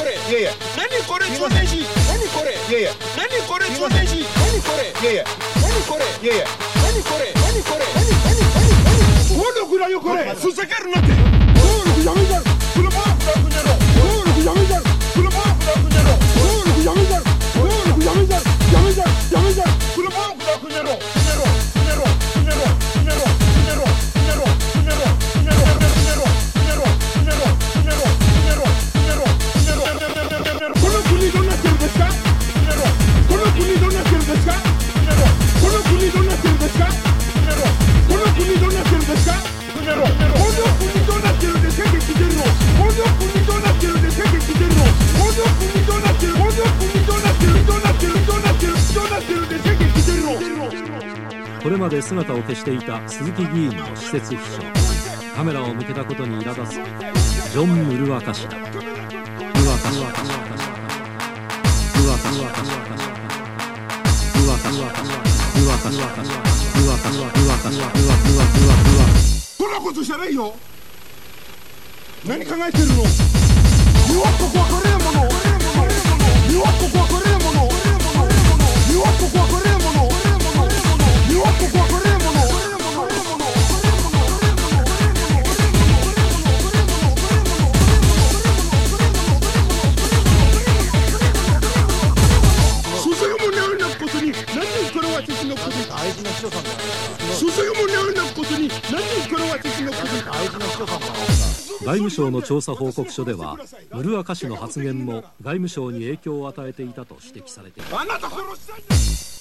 これいやいや。何これ何これいやいや。何これ何これいやいや。何これいやいや。何これ何これ何何何暴力だよこれふざけるなって。暴力やめこれまで姿を消していた鈴木議員の施設秘書。カメラを向けたことに苛立つジョン・ムルワカ氏だ。ムルワカ氏。ムルワカ氏。ムルワカ氏。ムルワカ氏。ムルワカ氏。ムルワカ氏。ムルワカ氏。ムルワカ氏。ムルワカ氏。ムルワカ氏。ムルワカ氏。ムルワカ氏。そんなことじゃないよ何考えてるの日本国はこれやもの日私のこと。大事な人さんだもなるなことに何でこれは私のこと。大事な人さんだ。外務省の調査報告書ではムルワカ氏の発言も外務省に影響を与えていたと指摘されているあなた殺したいんだ